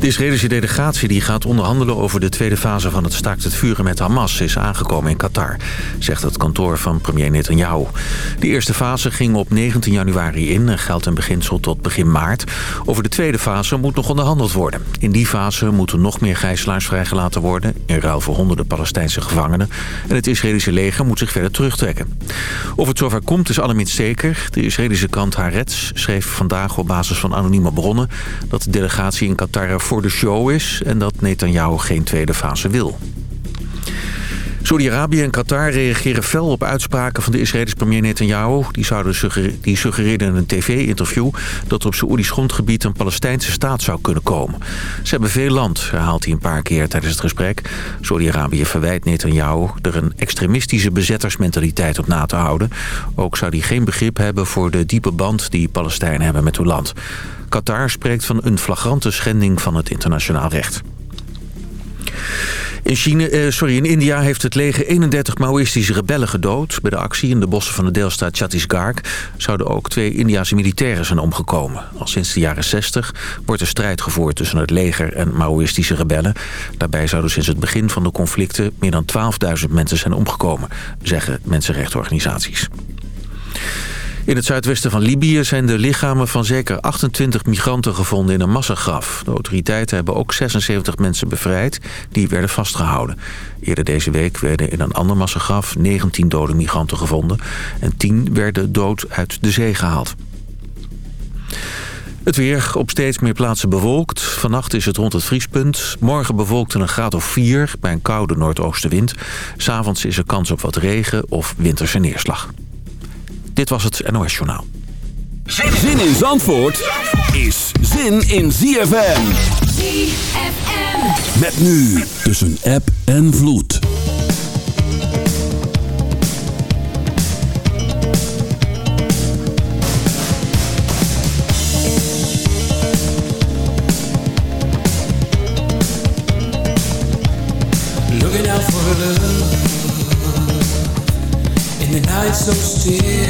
De Israëlische delegatie die gaat onderhandelen over de tweede fase van het staakt het vuren met Hamas is aangekomen in Qatar, zegt het kantoor van premier Netanyahu. De eerste fase ging op 19 januari in en geldt in beginsel tot begin maart. Over de tweede fase moet nog onderhandeld worden. In die fase moeten nog meer gijzelaars vrijgelaten worden, in ruil voor honderden Palestijnse gevangenen. En het Israëlische leger moet zich verder terugtrekken. Of het zover komt is allerminst zeker. De Israëlische krant Haaretz schreef vandaag op basis van anonieme bronnen dat de delegatie in Qatar voor de show is en dat Netanyahu geen tweede fase wil. Saudi-Arabië en Qatar reageren fel op uitspraken van de Israëlische premier Netanyahu. Die, zouden die suggereerde in een tv-interview dat er op Saoedisch grondgebied een Palestijnse staat zou kunnen komen. Ze hebben veel land, herhaalt hij een paar keer tijdens het gesprek. Saudi-Arabië verwijt Netanyahu er een extremistische bezettersmentaliteit op na te houden. Ook zou hij geen begrip hebben voor de diepe band die Palestijnen hebben met hun land. Qatar spreekt van een flagrante schending van het internationaal recht. In, China, eh, sorry, in India heeft het leger 31 Maoïstische rebellen gedood. Bij de actie in de bossen van de deelstaat Chhattisgarh zouden ook twee Indiase militairen zijn omgekomen. Al sinds de jaren 60 wordt er strijd gevoerd tussen het leger en Maoïstische rebellen. Daarbij zouden sinds het begin van de conflicten meer dan 12.000 mensen zijn omgekomen, zeggen mensenrechtenorganisaties. In het zuidwesten van Libië zijn de lichamen van zeker 28 migranten gevonden in een massagraf. De autoriteiten hebben ook 76 mensen bevrijd die werden vastgehouden. Eerder deze week werden in een ander massagraf 19 dode migranten gevonden... en 10 werden dood uit de zee gehaald. Het weer op steeds meer plaatsen bewolkt. Vannacht is het rond het vriespunt. Morgen bewolkt een graad of 4 bij een koude noordoostenwind. S'avonds is er kans op wat regen of winterse neerslag. Dit was het NOS Journaal. Zin in Zandvoort is zin in ZFM. ZFM. Met nu tussen app en vloed. Looking out for love in the night so still.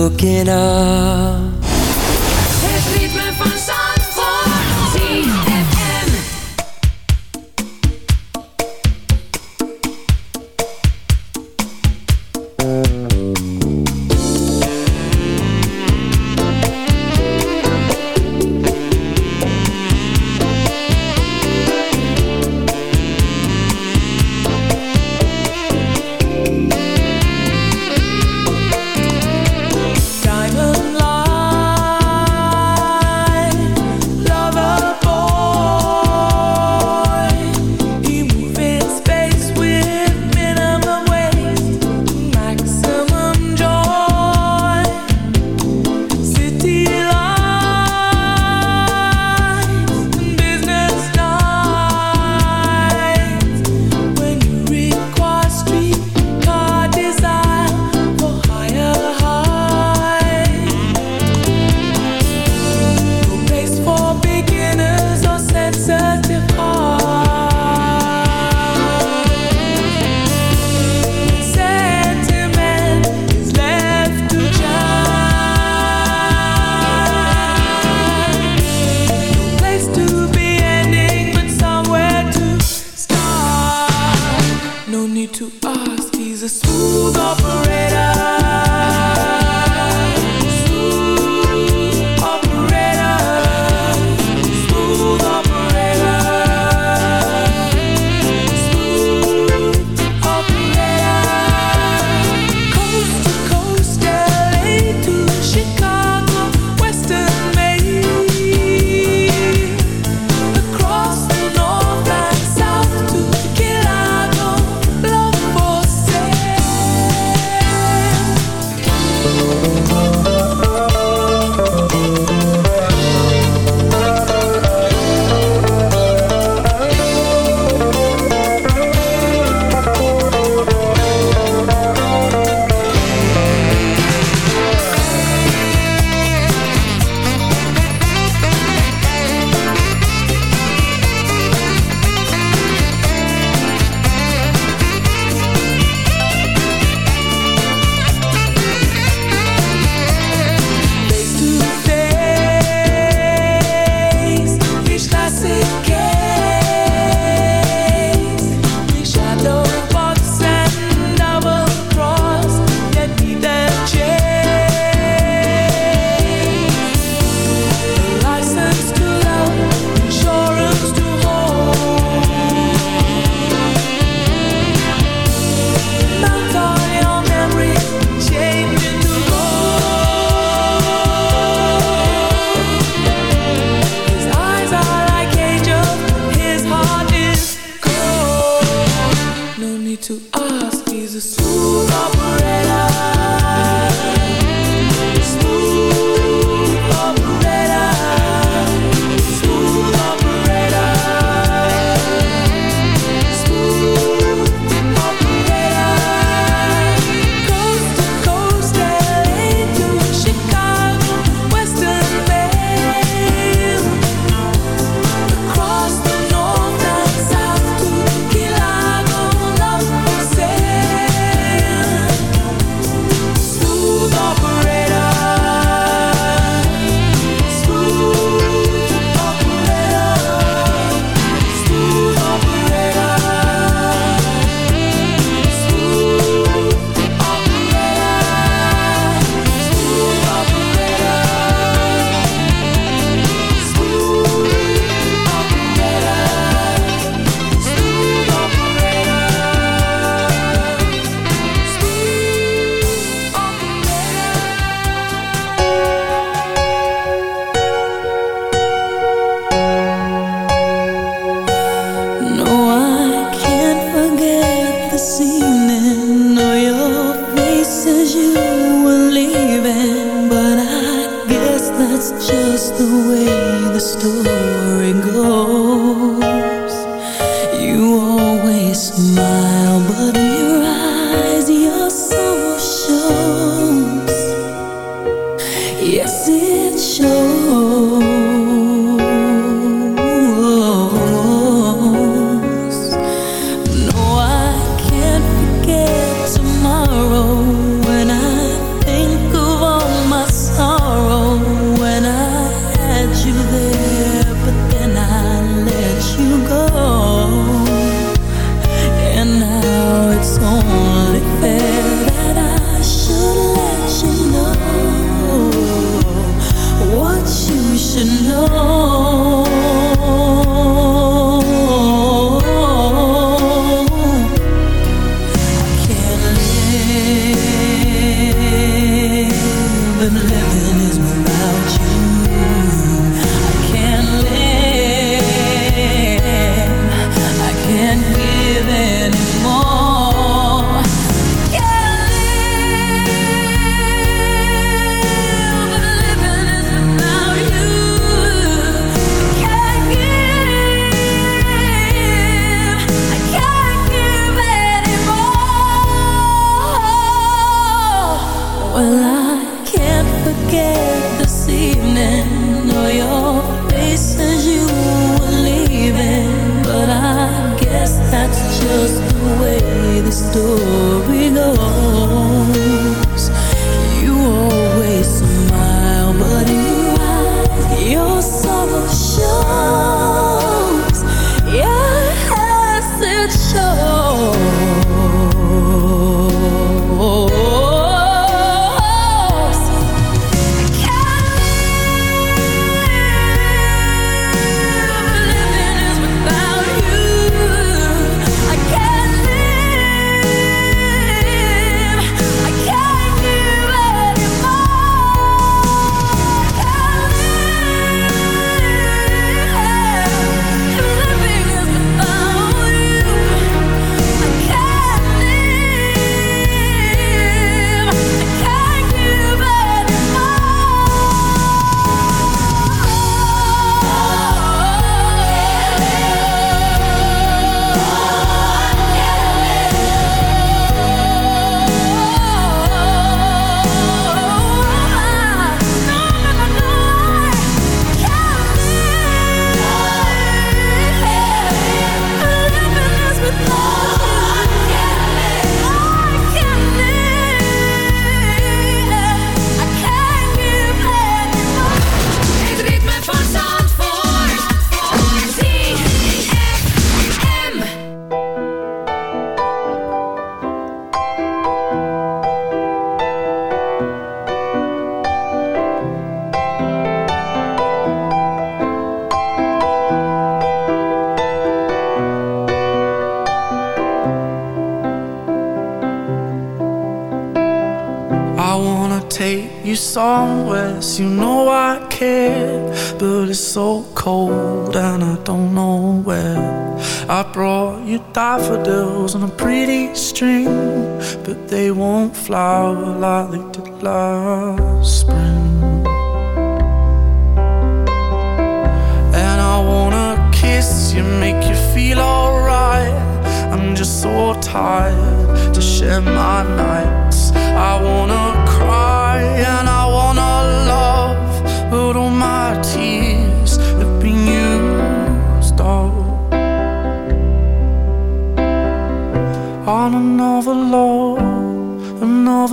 Looking up.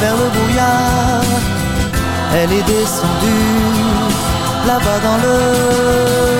vers le brouillard. Elle est descendue là-bas dans le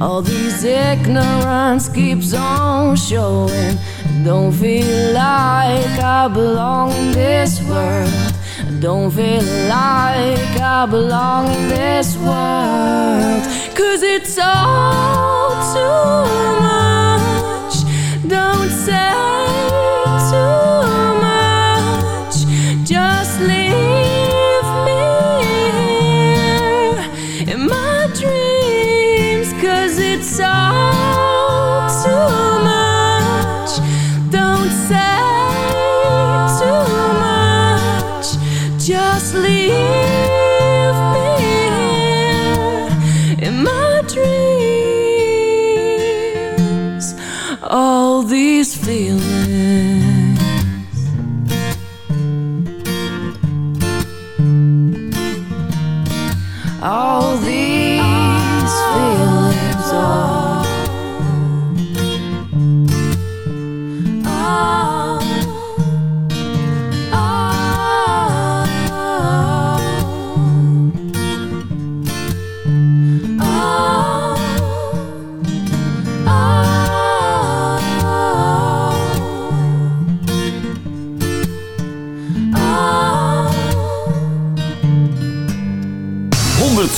All these ignorance keeps on showing. Don't feel like I belong in this world. Don't feel like I belong in this world. Cause it's all.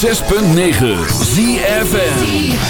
106.9 ZFN